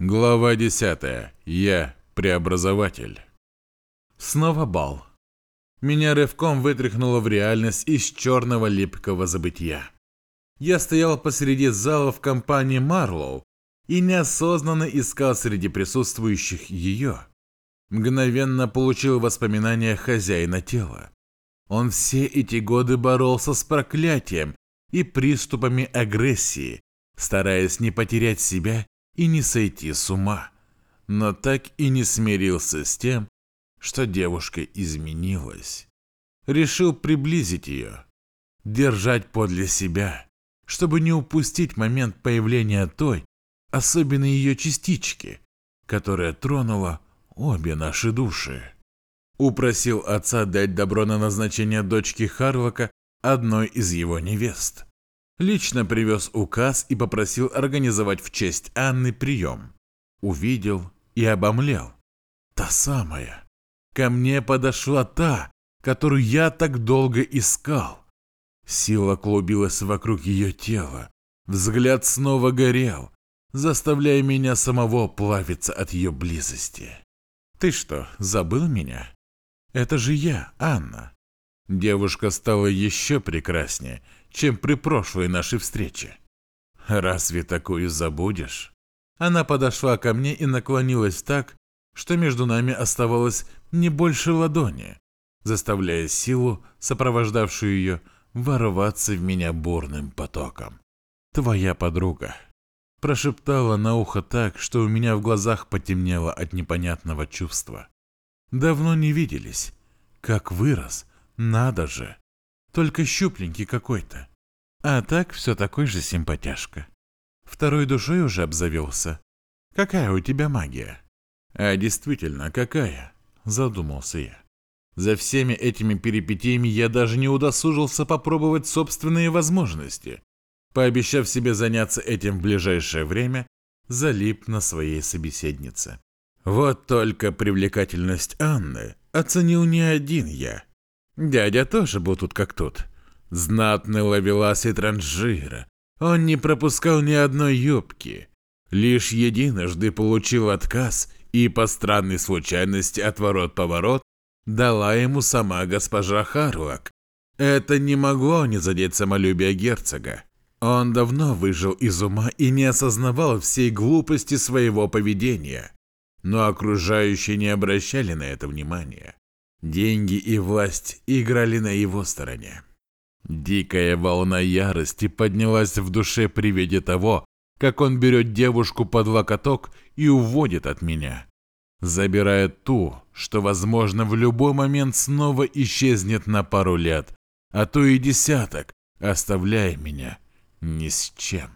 Глава 10. Я преобразователь. Снова бал. Меня рывком вытряхнуло в реальность из черного липкого забытия. Я стоял посреди зала в компании Марлоу и неосознанно искал среди присутствующих ее. Мгновенно получил воспоминания хозяина тела. Он все эти годы боролся с проклятием и приступами агрессии, стараясь не потерять себя и не сойти с ума, но так и не смирился с тем, что девушка изменилась. Решил приблизить ее, держать подле себя, чтобы не упустить момент появления той, особенно ее частички, которая тронула обе наши души. Упросил отца дать добро на назначение дочки Харлока одной из его невест. Лично привез указ и попросил организовать в честь Анны прием. Увидел и обомлел. Та самая. Ко мне подошла та, которую я так долго искал. Сила клубилась вокруг ее тела. Взгляд снова горел, заставляя меня самого плавиться от ее близости. «Ты что, забыл меня? Это же я, Анна». Девушка стала еще прекраснее – чем при прошлой нашей встрече. Разве такую забудешь? Она подошла ко мне и наклонилась так, что между нами оставалось не больше ладони, заставляя силу, сопровождавшую ее, ворваться в меня бурным потоком. «Твоя подруга», – прошептала на ухо так, что у меня в глазах потемнело от непонятного чувства. «Давно не виделись. Как вырос, надо же!» Только щупленький какой-то. А так все такой же симпатяшка. Второй душой уже обзавелся. Какая у тебя магия? А действительно, какая? Задумался я. За всеми этими перипетиями я даже не удосужился попробовать собственные возможности. Пообещав себе заняться этим в ближайшее время, залип на своей собеседнице. Вот только привлекательность Анны оценил не один я, Дядя тоже был тут как тут. Знатный ловелас и транжира. Он не пропускал ни одной юбки. Лишь единожды получил отказ и по странной случайности отворот-поворот дала ему сама госпожа Харлок. Это не могло не задеть самолюбие герцога. Он давно выжил из ума и не осознавал всей глупости своего поведения. Но окружающие не обращали на это внимания. Деньги и власть играли на его стороне. Дикая волна ярости поднялась в душе при виде того, как он берет девушку под локоток и уводит от меня, забирая ту, что, возможно, в любой момент снова исчезнет на пару лет, а то и десяток, оставляя меня ни с чем.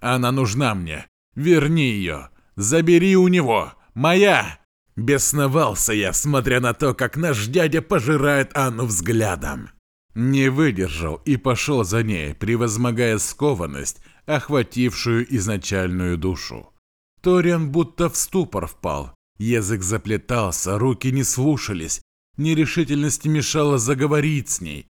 Она нужна мне. Верни ее. Забери у него. Моя. Бесновался я, смотря на то, как наш дядя пожирает Анну взглядом. Не выдержал и пошел за ней, превозмогая скованность, охватившую изначальную душу. Ториан будто в ступор впал. Язык заплетался, руки не слушались, нерешительность мешала заговорить с ней.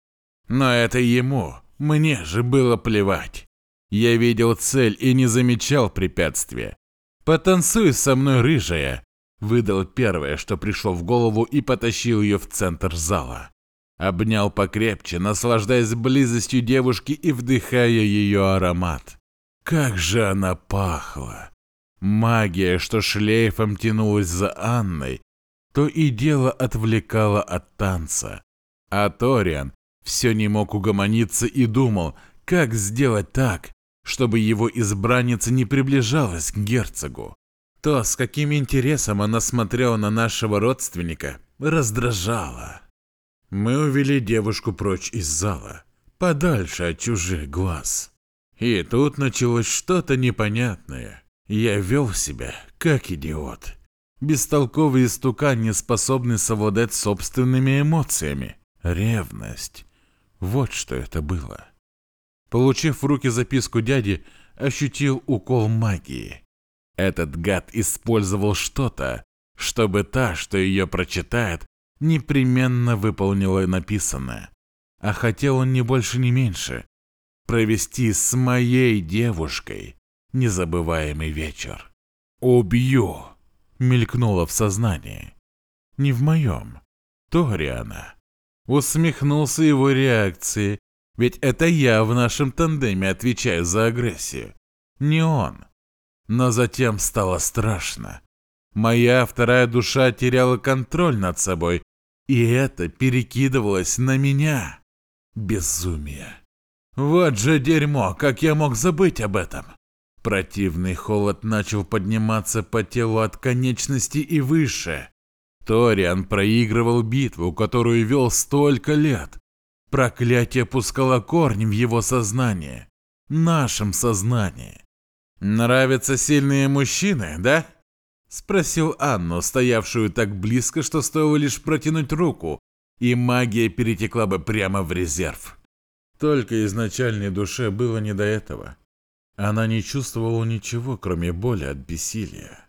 Но это ему, мне же было плевать. Я видел цель и не замечал препятствия. «Потанцуй со мной, рыжая, Выдал первое, что пришло в голову и потащил ее в центр зала. Обнял покрепче, наслаждаясь близостью девушки и вдыхая ее аромат. Как же она пахла! Магия, что шлейфом тянулась за Анной, то и дело отвлекала от танца. А Ториан все не мог угомониться и думал, как сделать так, чтобы его избранница не приближалась к герцогу. То, с каким интересом она смотрела на нашего родственника, раздражало. Мы увели девушку прочь из зала, подальше от чужих глаз. И тут началось что-то непонятное. Я вел себя как идиот. Бестолковый истукан, не способный совладать собственными эмоциями. Ревность. Вот что это было. Получив в руки записку дяди, ощутил укол магии. Этот гад использовал что-то, чтобы та, что ее прочитает, непременно выполнила написанное. А хотел он не больше, не меньше провести с моей девушкой незабываемый вечер. «Убью!» — мелькнуло в сознании. Не в моем. Ториана. Усмехнулся его реакции, ведь это я в нашем тандеме отвечаю за агрессию. Не он. Но затем стало страшно. Моя вторая душа теряла контроль над собой, и это перекидывалось на меня. Безумие. Вот же дерьмо, как я мог забыть об этом? Противный холод начал подниматься по телу от конечности и выше. Ториан проигрывал битву, которую вел столько лет. Проклятие пускало корни в его сознание. Нашем сознании. «Нравятся сильные мужчины, да?» Спросил Анну, стоявшую так близко, что стоило лишь протянуть руку, и магия перетекла бы прямо в резерв. Только изначальной душе было не до этого. Она не чувствовала ничего, кроме боли от бессилия.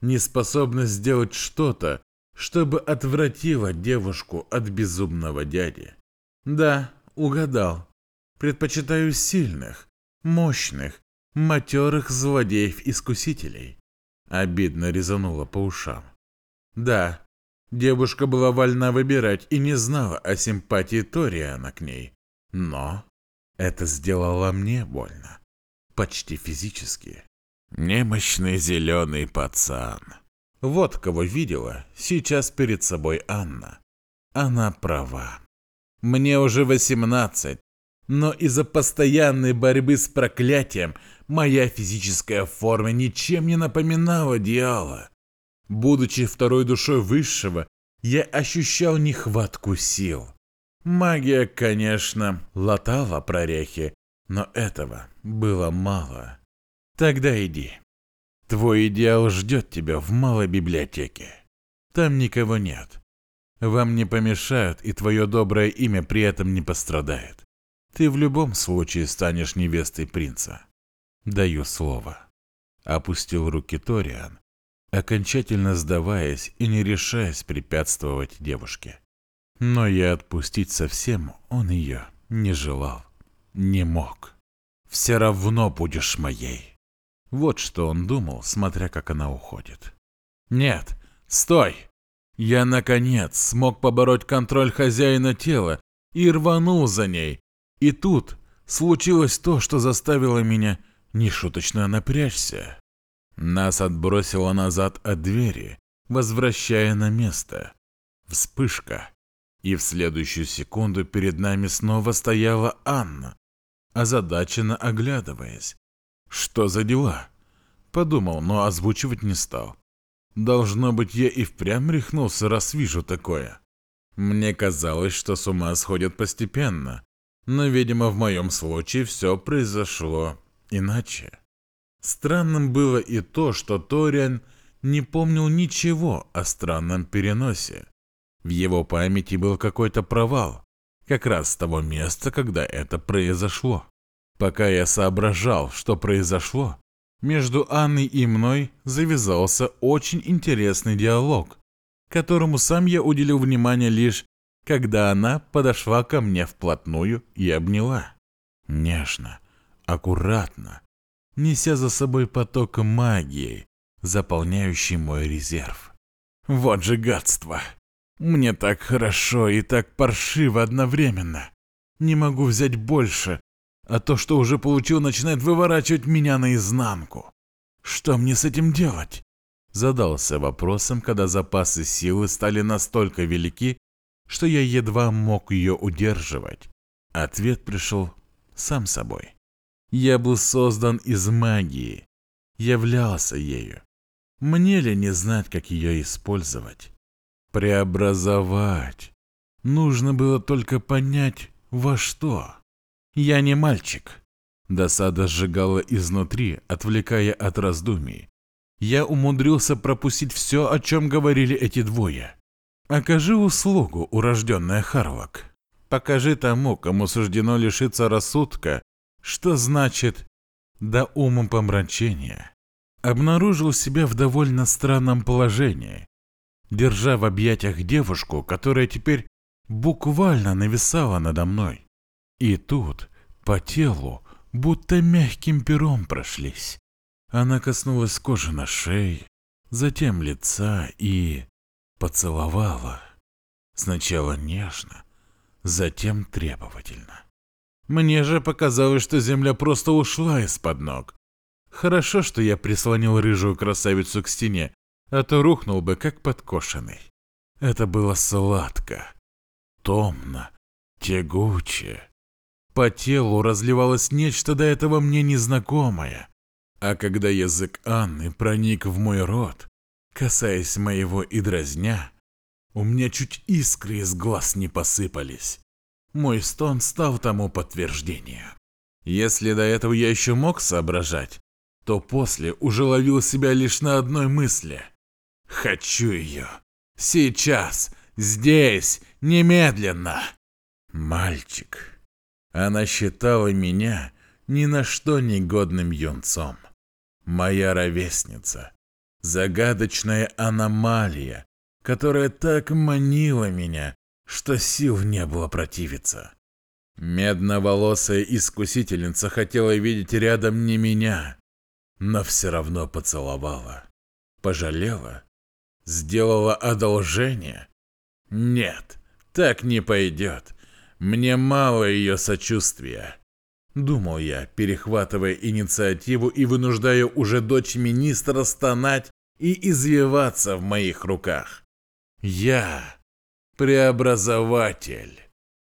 Неспособность сделать что-то, чтобы отвратило девушку от безумного дяди. Да, угадал. Предпочитаю сильных, мощных, матерых злодеев-искусителей. Обидно резануло по ушам. Да, девушка была вольна выбирать и не знала о симпатии Ториана к ней. Но это сделало мне больно почти физически. Немощный зеленый пацан. Вот кого видела сейчас перед собой Анна. Она права. Мне уже 18, но из-за постоянной борьбы с проклятием моя физическая форма ничем не напоминала Диала. Будучи второй душой высшего, я ощущал нехватку сил. Магия, конечно, латала прорехи, но этого было мало. Тогда иди. Твой идеал ждет тебя в малой библиотеке. Там никого нет. Вам не помешают, и твое доброе имя при этом не пострадает. Ты в любом случае станешь невестой принца. Даю слово. Опустил руки Ториан, окончательно сдаваясь и не решаясь препятствовать девушке. Но и отпустить совсем он ее не желал не мог. Все равно будешь моей. Вот что он думал, смотря как она уходит. Нет, стой! Я, наконец, смог побороть контроль хозяина тела и рванул за ней. И тут случилось то, что заставило меня нешуточно напрячься. Нас отбросило назад от двери, возвращая на место. Вспышка. И в следующую секунду перед нами снова стояла Анна, озадаченно оглядываясь. «Что за дела?» Подумал, но озвучивать не стал. Должно быть, я и впрямь рехнулся, раз вижу такое. Мне казалось, что с ума сходят постепенно, но, видимо, в моем случае все произошло иначе. Странным было и то, что Ториан не помнил ничего о странном переносе. В его памяти был какой-то провал, как раз с того места, когда это произошло. Пока я соображал, что произошло, между Анной и мной завязался очень интересный диалог, которому сам я уделил внимание лишь, когда она подошла ко мне вплотную и обняла. Нежно, аккуратно, неся за собой поток магии, заполняющий мой резерв. Вот же гадство! Мне так хорошо и так паршиво одновременно. Не могу взять больше, а то, что уже получил, начинает выворачивать меня наизнанку. Что мне с этим делать? Задался вопросом, когда запасы силы стали настолько велики, что я едва мог ее удерживать. Ответ пришел сам собой. Я был создан из магии, являлся ею. Мне ли не знать, как ее использовать? преобразовать. Нужно было только понять, во что. Я не мальчик. Досада сжигала изнутри, отвлекая от раздумий. Я умудрился пропустить все, о чем говорили эти двое. Окажи услугу, урожденная Харлок. Покажи тому, кому суждено лишиться рассудка, что значит до ума помрачения. Обнаружил себя в довольно странном положении, держа в объятиях девушку, которая теперь буквально нависала надо мной. И тут по телу будто мягким пером прошлись. Она коснулась кожи на шее, затем лица и поцеловала. Сначала нежно, затем требовательно. Мне же показалось, что земля просто ушла из-под ног. Хорошо, что я прислонил рыжую красавицу к стене, а то рухнул бы как подкошенный. Это было сладко, томно, тягуче. По телу разливалось нечто до этого мне незнакомое. А когда язык Анны проник в мой рот, касаясь моего и дразня, у меня чуть искры из глаз не посыпались. Мой стон стал тому подтверждением. Если до этого я еще мог соображать, то после уже ловил себя лишь на одной мысли. Хочу ее. Сейчас. Здесь. Немедленно. Мальчик. Она считала меня ни на что негодным юнцом моя ровесница. Загадочная аномалия, которая так манила меня, что сил не было противиться. Медноволосая искусительница хотела видеть рядом не меня, но все равно поцеловала. Пожалела? Сделала одолжение? Нет, так не пойдет. Мне мало ее сочувствия. Думал я, перехватывая инициативу и вынуждая уже дочь министра стонать и извиваться в моих руках. Я преобразователь.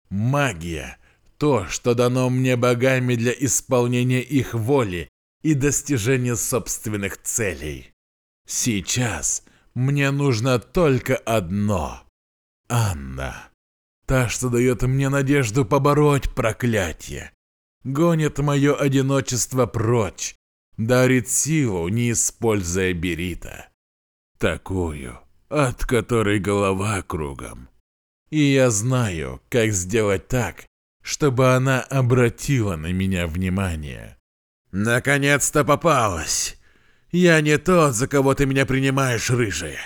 Магия – то, что дано мне богами для исполнения их воли и достижения собственных целей. Сейчас мне нужно только одно – Анна. Та, что дает мне надежду побороть проклятие гонит мое одиночество прочь, дарит силу, не используя берита. Такую, от которой голова кругом. И я знаю, как сделать так, чтобы она обратила на меня внимание. Наконец-то попалась. Я не тот, за кого ты меня принимаешь, рыжая.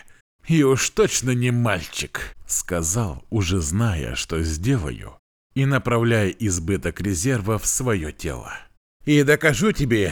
И уж точно не мальчик, сказал, уже зная, что сделаю, и направляя избыток резерва в свое тело. «И докажу тебе